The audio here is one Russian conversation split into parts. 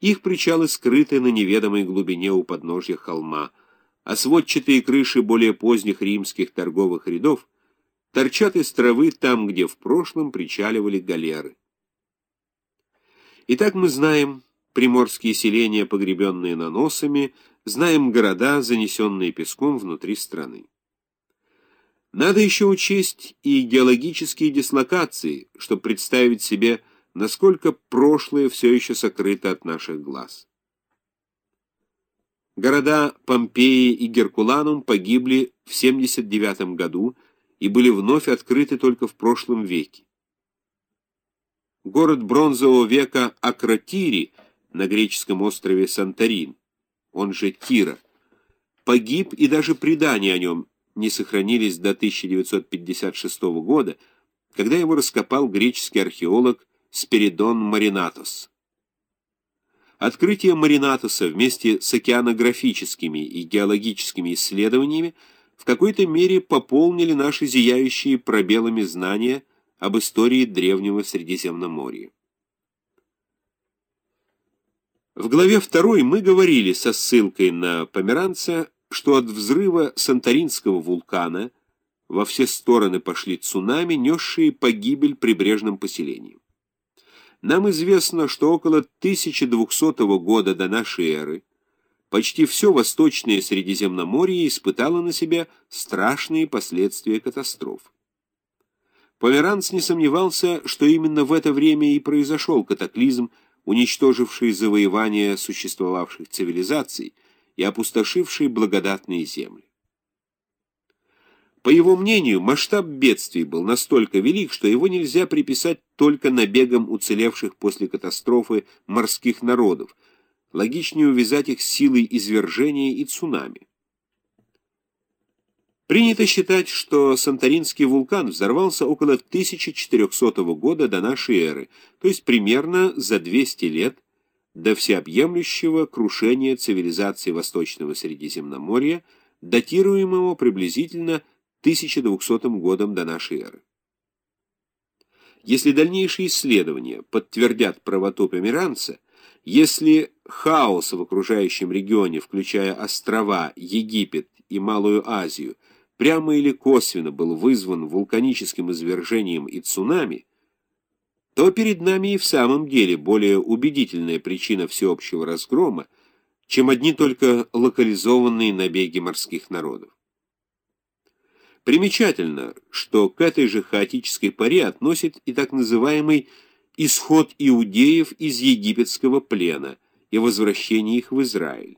Их причалы скрыты на неведомой глубине у подножья холма, а сводчатые крыши более поздних римских торговых рядов торчат из травы там, где в прошлом причаливали галеры. Итак, мы знаем приморские селения, погребенные наносами, знаем города, занесенные песком внутри страны. Надо еще учесть и геологические дислокации, чтобы представить себе, насколько прошлое все еще сокрыто от наших глаз. Города Помпеи и Геркуланум погибли в 79 году и были вновь открыты только в прошлом веке. Город бронзового века Акротири на греческом острове Санторин, он же Тира, погиб и даже предания о нем не сохранились до 1956 года, когда его раскопал греческий археолог Спиридон Маринатос. Открытие Маринатоса вместе с океанографическими и геологическими исследованиями в какой-то мере пополнили наши зияющие пробелами знания об истории древнего Средиземноморья. В главе 2 мы говорили со ссылкой на Померанца что от взрыва Санторинского вулкана во все стороны пошли цунами, несшие погибель прибрежным поселениям. Нам известно, что около 1200 года до нашей эры почти все восточное Средиземноморье испытало на себя страшные последствия катастроф. Померанц не сомневался, что именно в это время и произошел катаклизм, уничтоживший завоевание существовавших цивилизаций, и опустошившие благодатные земли. По его мнению, масштаб бедствий был настолько велик, что его нельзя приписать только набегам уцелевших после катастрофы морских народов, логичнее увязать их силой извержения и цунами. Принято считать, что Санторинский вулкан взорвался около 1400 года до нашей эры, то есть примерно за 200 лет до всеобъемлющего крушения цивилизации Восточного Средиземноморья, датируемого приблизительно 1200 годом до нашей эры. Если дальнейшие исследования подтвердят правоту Померанца, если хаос в окружающем регионе, включая острова, Египет и Малую Азию, прямо или косвенно был вызван вулканическим извержением и цунами, то перед нами и в самом деле более убедительная причина всеобщего разгрома, чем одни только локализованные набеги морских народов. Примечательно, что к этой же хаотической паре относит и так называемый исход иудеев из египетского плена и возвращение их в Израиль.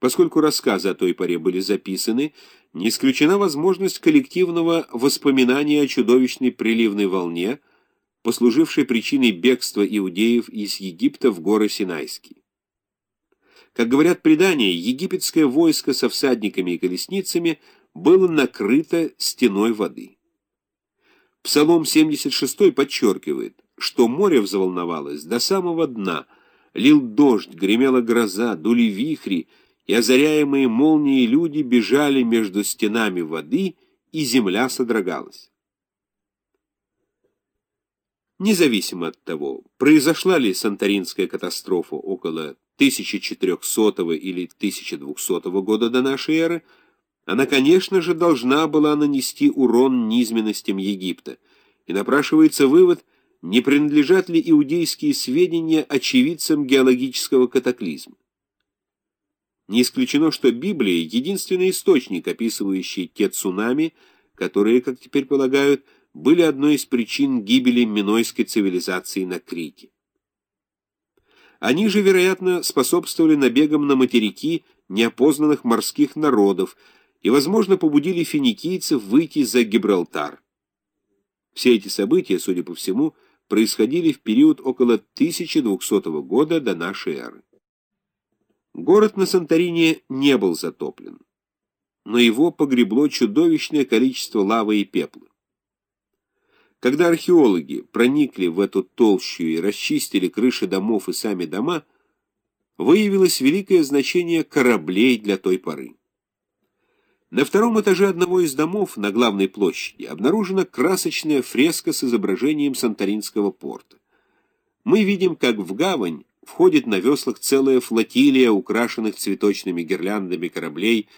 Поскольку рассказы о той поре были записаны, не исключена возможность коллективного воспоминания о чудовищной приливной волне, послужившей причиной бегства иудеев из Египта в горы Синайские. Как говорят предания, египетское войско со всадниками и колесницами было накрыто стеной воды. Псалом 76 подчеркивает, что море взволновалось до самого дна, лил дождь, гремела гроза, дули вихри, и озаряемые молнией люди бежали между стенами воды, и земля содрогалась. Независимо от того, произошла ли Санторинская катастрофа около 1400 или 1200 года до нашей эры, она, конечно же, должна была нанести урон низменностям Египта, и напрашивается вывод, не принадлежат ли иудейские сведения очевидцам геологического катаклизма. Не исключено, что Библия — единственный источник, описывающий те цунами, которые, как теперь полагают, были одной из причин гибели минойской цивилизации на Крите. Они же, вероятно, способствовали набегам на материки неопознанных морских народов и, возможно, побудили финикийцев выйти за Гибралтар. Все эти события, судя по всему, происходили в период около 1200 года до нашей эры. Город на Санторине не был затоплен, но его погребло чудовищное количество лавы и пепла. Когда археологи проникли в эту толщу и расчистили крыши домов и сами дома, выявилось великое значение кораблей для той поры. На втором этаже одного из домов на главной площади обнаружена красочная фреска с изображением Санторинского порта. мы видим, как в гавань входит на веслах целая флотилия украшенных цветочными гирляндами кораблей,